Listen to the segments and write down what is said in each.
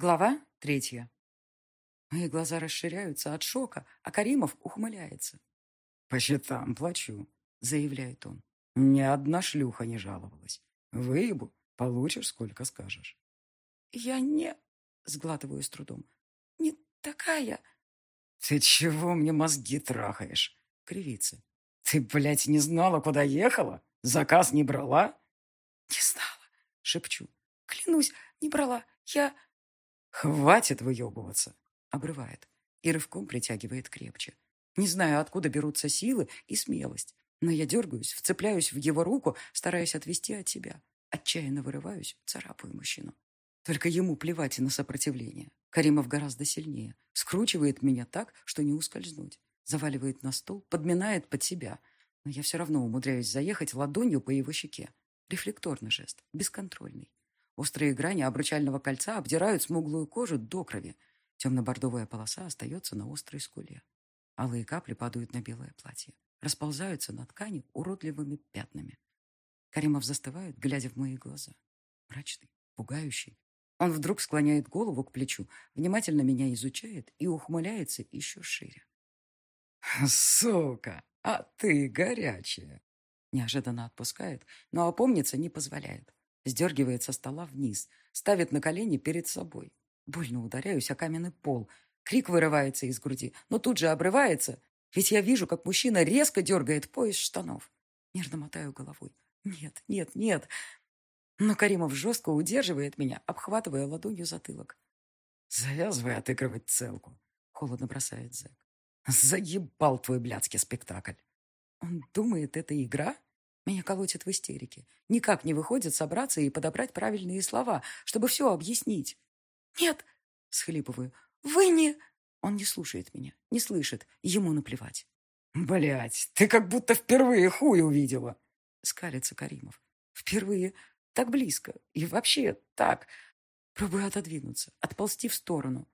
Глава третья. Мои глаза расширяются от шока, а Каримов ухмыляется. «По счетам плачу», — заявляет он. «Ни одна шлюха не жаловалась. Выебу, получишь, сколько скажешь». «Я не...» — сглатываю с трудом. «Не такая...» «Ты чего мне мозги трахаешь?» — кривится. «Ты, блядь, не знала, куда ехала? Заказ не брала?» «Не знала», — шепчу. «Клянусь, не брала. Я...» «Хватит выебываться!» — обрывает и рывком притягивает крепче. Не знаю, откуда берутся силы и смелость, но я дергаюсь, вцепляюсь в его руку, стараясь отвести от себя. Отчаянно вырываюсь, царапаю мужчину. Только ему плевать на сопротивление. Каримов гораздо сильнее. Скручивает меня так, что не ускользнуть. Заваливает на стол, подминает под себя. Но я все равно умудряюсь заехать ладонью по его щеке. Рефлекторный жест, бесконтрольный. Острые грани обручального кольца обдирают смуглую кожу до крови. Темно-бордовая полоса остается на острой скуле. Алые капли падают на белое платье. Расползаются на ткани уродливыми пятнами. Каримов застывает, глядя в мои глаза. Мрачный, пугающий. Он вдруг склоняет голову к плечу, внимательно меня изучает и ухмыляется еще шире. «Сука, а ты горячая!» Неожиданно отпускает, но опомниться не позволяет. Сдергивает со стола вниз, ставит на колени перед собой. Больно ударяюсь о каменный пол. Крик вырывается из груди, но тут же обрывается, ведь я вижу, как мужчина резко дергает пояс штанов. Нервно мотаю головой. Нет, нет, нет. Но Каримов жестко удерживает меня, обхватывая ладонью затылок. «Завязывай отыгрывать целку», — холодно бросает Зэк. «Заебал твой блядский спектакль». Он думает, это игра? Меня колотит в истерике. Никак не выходит собраться и подобрать правильные слова, чтобы все объяснить. «Нет!» — схлипываю. «Вы не...» Он не слушает меня, не слышит. Ему наплевать. Блять, ты как будто впервые хуй увидела!» — скалится Каримов. «Впервые. Так близко. И вообще так...» Пробую отодвинуться, отползти в сторону.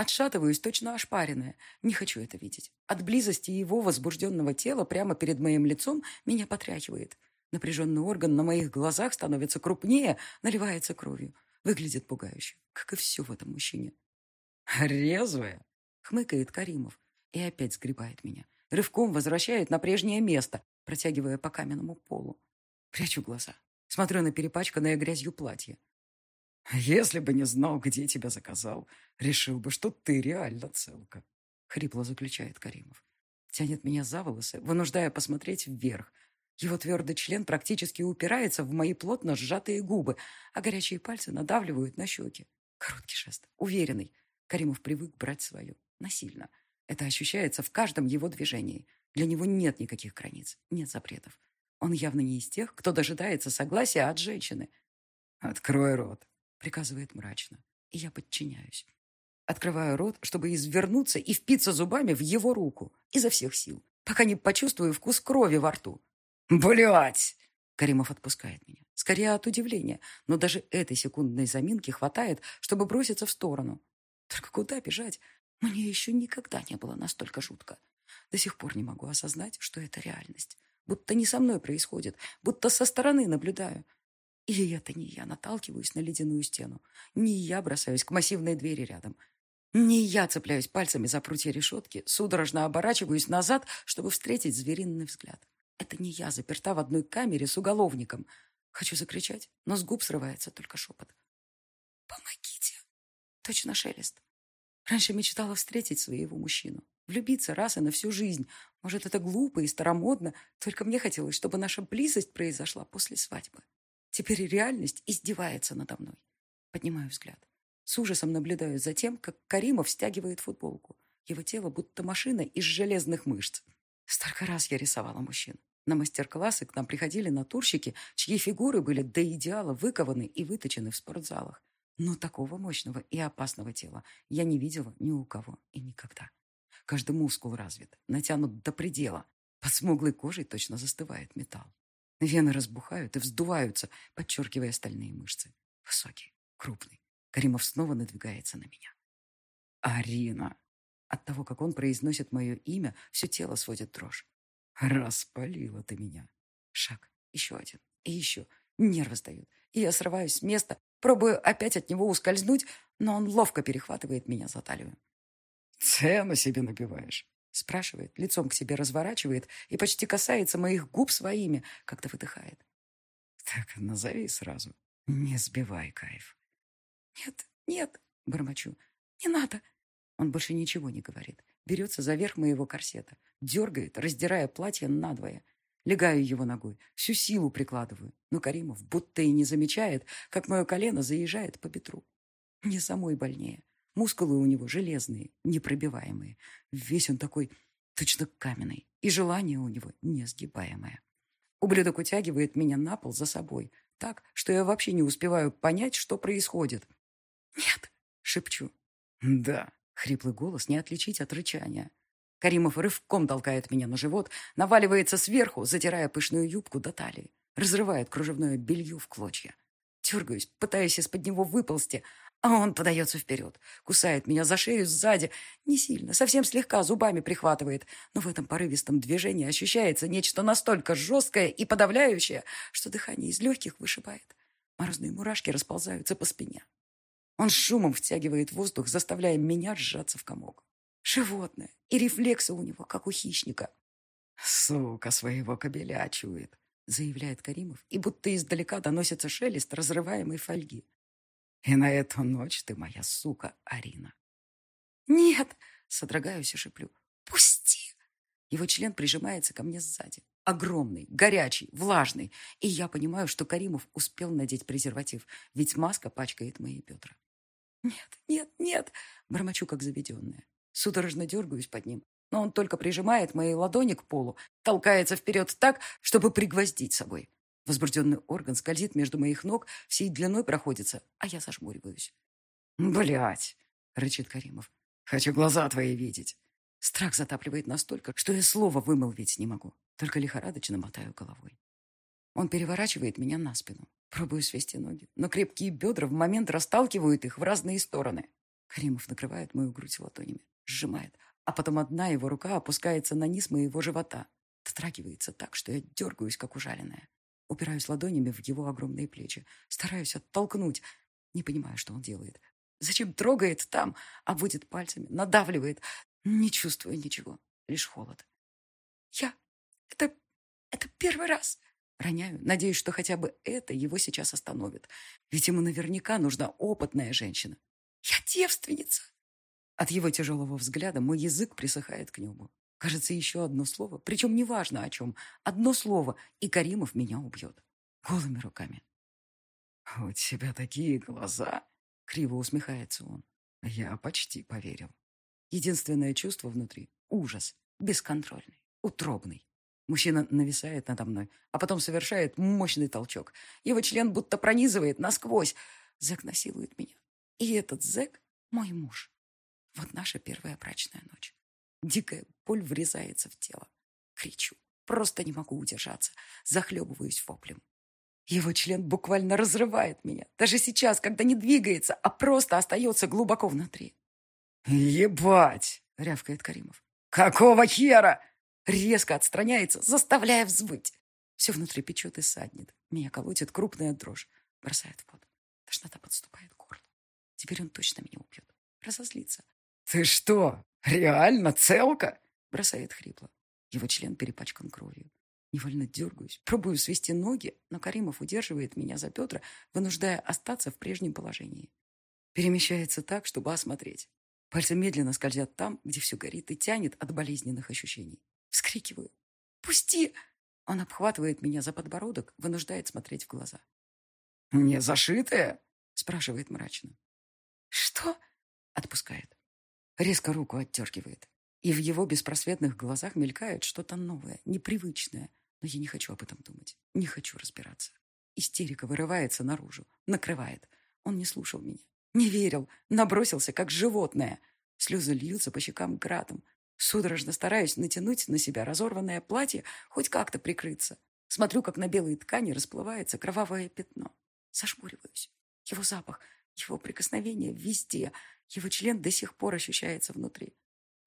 Отшатываюсь, точно ошпаренная. Не хочу это видеть. От близости его возбужденного тела прямо перед моим лицом меня потряхивает. Напряженный орган на моих глазах становится крупнее, наливается кровью. Выглядит пугающе, как и все в этом мужчине. «Резвая?» — хмыкает Каримов и опять сгребает меня. Рывком возвращает на прежнее место, протягивая по каменному полу. Прячу глаза. Смотрю на перепачканное грязью платье. «Если бы не знал, где тебя заказал, решил бы, что ты реально целка», — хрипло заключает Каримов. Тянет меня за волосы, вынуждая посмотреть вверх. Его твердый член практически упирается в мои плотно сжатые губы, а горячие пальцы надавливают на щеки. Короткий жест, уверенный. Каримов привык брать свое. Насильно. Это ощущается в каждом его движении. Для него нет никаких границ, нет запретов. Он явно не из тех, кто дожидается согласия от женщины. «Открой рот», приказывает мрачно, и я подчиняюсь. Открываю рот, чтобы извернуться и впиться зубами в его руку изо всех сил, пока не почувствую вкус крови во рту. «Блядь!» Каримов отпускает меня. Скорее от удивления, но даже этой секундной заминки хватает, чтобы броситься в сторону. Только куда бежать? Мне еще никогда не было настолько жутко. До сих пор не могу осознать, что это реальность. Будто не со мной происходит, будто со стороны наблюдаю. Или это не я наталкиваюсь на ледяную стену, не я бросаюсь к массивной двери рядом, не я цепляюсь пальцами за прутья решетки, судорожно оборачиваюсь назад, чтобы встретить звериный взгляд. Это не я заперта в одной камере с уголовником. Хочу закричать, но с губ срывается только шепот. «Помогите!» Точно шелест. Раньше мечтала встретить своего мужчину. Влюбиться раз и на всю жизнь. Может, это глупо и старомодно, только мне хотелось, чтобы наша близость произошла после свадьбы. Теперь реальность издевается надо мной. Поднимаю взгляд. С ужасом наблюдаю за тем, как Каримов стягивает футболку. Его тело будто машина из железных мышц. Столько раз я рисовала мужчин. На мастер-классы к нам приходили натурщики, чьи фигуры были до идеала выкованы и выточены в спортзалах. Но такого мощного и опасного тела я не видела ни у кого и никогда. Каждый мускул развит, натянут до предела. Под смуглой кожей точно застывает металл. Вены разбухают и вздуваются, подчеркивая стальные мышцы. Высокий, крупный. Каримов снова надвигается на меня. «Арина!» От того, как он произносит мое имя, все тело сводит дрожь. «Распалила ты меня!» Шаг, еще один, и еще. Нервы сдают, и я срываюсь с места, Пробую опять от него ускользнуть, но он ловко перехватывает меня за талию. «Цену себе набиваешь?» Спрашивает, лицом к себе разворачивает и почти касается моих губ своими, как-то выдыхает. «Так назови сразу. Не сбивай кайф». «Нет, нет», — бормочу, — «не надо». Он больше ничего не говорит. Берется за верх моего корсета, дергает, раздирая платье надвое. Легаю его ногой, всю силу прикладываю, но Каримов будто и не замечает, как мое колено заезжает по бедру. Мне самой больнее. Мускулы у него железные, непробиваемые. Весь он такой точно каменный, и желание у него несгибаемое. Ублюдок утягивает меня на пол за собой, так, что я вообще не успеваю понять, что происходит. «Нет!» — шепчу. «Да!» — хриплый голос не отличить от рычания. Каримов рывком толкает меня на живот, наваливается сверху, затирая пышную юбку до талии, разрывает кружевное белье в клочья. Дергаюсь, пытаясь из-под него выползти, а он подается вперед, кусает меня за шею сзади, не сильно, совсем слегка зубами прихватывает, но в этом порывистом движении ощущается нечто настолько жесткое и подавляющее, что дыхание из легких вышибает. Морозные мурашки расползаются по спине. Он шумом втягивает воздух, заставляя меня сжаться в комок. Животное, и рефлексы у него, как у хищника. «Сука своего кобеля чует», — заявляет Каримов, и будто издалека доносится шелест разрываемой фольги. И на эту ночь ты моя сука, Арина. Нет, содрогаюсь и шеплю. Пусти. Его член прижимается ко мне сзади. Огромный, горячий, влажный. И я понимаю, что Каримов успел надеть презерватив, ведь маска пачкает мои бедра. Нет, нет, нет, бормочу, как заведенная. Судорожно дергаюсь под ним, но он только прижимает мои ладони к полу, толкается вперед так, чтобы пригвоздить собой. Возбужденный орган скользит между моих ног, всей длиной проходится, а я зажмуриваюсь. Блять, рычит Каримов. «Хочу глаза твои видеть!» Страх затапливает настолько, что я слова вымолвить не могу, только лихорадочно мотаю головой. Он переворачивает меня на спину. Пробую свести ноги, но крепкие бедра в момент расталкивают их в разные стороны. Каримов накрывает мою грудь ладонями, сжимает, а потом одна его рука опускается на низ моего живота. Дотрагивается так, что я дергаюсь, как ужаленная. Упираюсь ладонями в его огромные плечи. Стараюсь оттолкнуть. Не понимаю, что он делает. Зачем трогает там, обводит пальцами, надавливает. Не чувствую ничего, лишь холод. Я... Это... это первый раз. Роняю, надеюсь, что хотя бы это его сейчас остановит. Ведь ему наверняка нужна опытная женщина. Я девственница. От его тяжелого взгляда мой язык присыхает к небу. Кажется, еще одно слово, причем неважно о чем, одно слово, и Каримов меня убьет. Голыми руками. «У тебя такие глаза!» — криво усмехается он. Я почти поверил. Единственное чувство внутри — ужас, бесконтрольный, утробный. Мужчина нависает надо мной, а потом совершает мощный толчок. Его член будто пронизывает насквозь. Зэк насилует меня. И этот зэк — мой муж. Вот наша первая брачная ночь. Дикая боль врезается в тело. Кричу. Просто не могу удержаться. Захлебываюсь воплем. Его член буквально разрывает меня. Даже сейчас, когда не двигается, а просто остается глубоко внутри. «Ебать!» — рявкает Каримов. «Какого хера?» Резко отстраняется, заставляя взвыть. Все внутри печет и саднет. Меня колотит крупная дрожь. Бросает в пот. Тошнота подступает к горлу. Теперь он точно меня убьет. Разозлится. «Ты что, реально целка?» Бросает хрипло. Его член перепачкан кровью. Невольно дергаюсь, пробую свести ноги, но Каримов удерживает меня за бедра, вынуждая остаться в прежнем положении. Перемещается так, чтобы осмотреть. Пальцы медленно скользят там, где все горит и тянет от болезненных ощущений. Вскрикиваю. «Пусти!» Он обхватывает меня за подбородок, вынуждает смотреть в глаза. «Не зашитая?» спрашивает мрачно. «Что?» отпускает. Резко руку отдергивает. И в его беспросветных глазах мелькает что-то новое, непривычное. Но я не хочу об этом думать. Не хочу разбираться. Истерика вырывается наружу, накрывает. Он не слушал меня. Не верил, набросился, как животное. Слезы льются по щекам градом. Судорожно стараюсь натянуть на себя разорванное платье, хоть как-то прикрыться. Смотрю, как на белой ткани расплывается кровавое пятно. Зашмуриваюсь. Его запах, его прикосновение везде. Его член до сих пор ощущается внутри.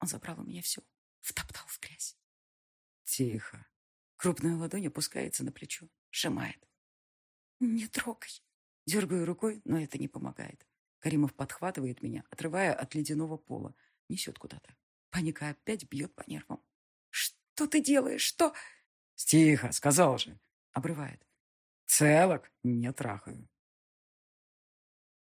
Он забрал у меня все. Втоптал в грязь. Тихо. Крупная ладонь опускается на плечо. Сжимает. Не трогай. Дергаю рукой, но это не помогает. Каримов подхватывает меня, отрывая от ледяного пола. Несет куда-то. Паника опять бьет по нервам. «Что ты делаешь? Что?» «Стихо, сказал же!» Обрывает. «Целок не трахаю».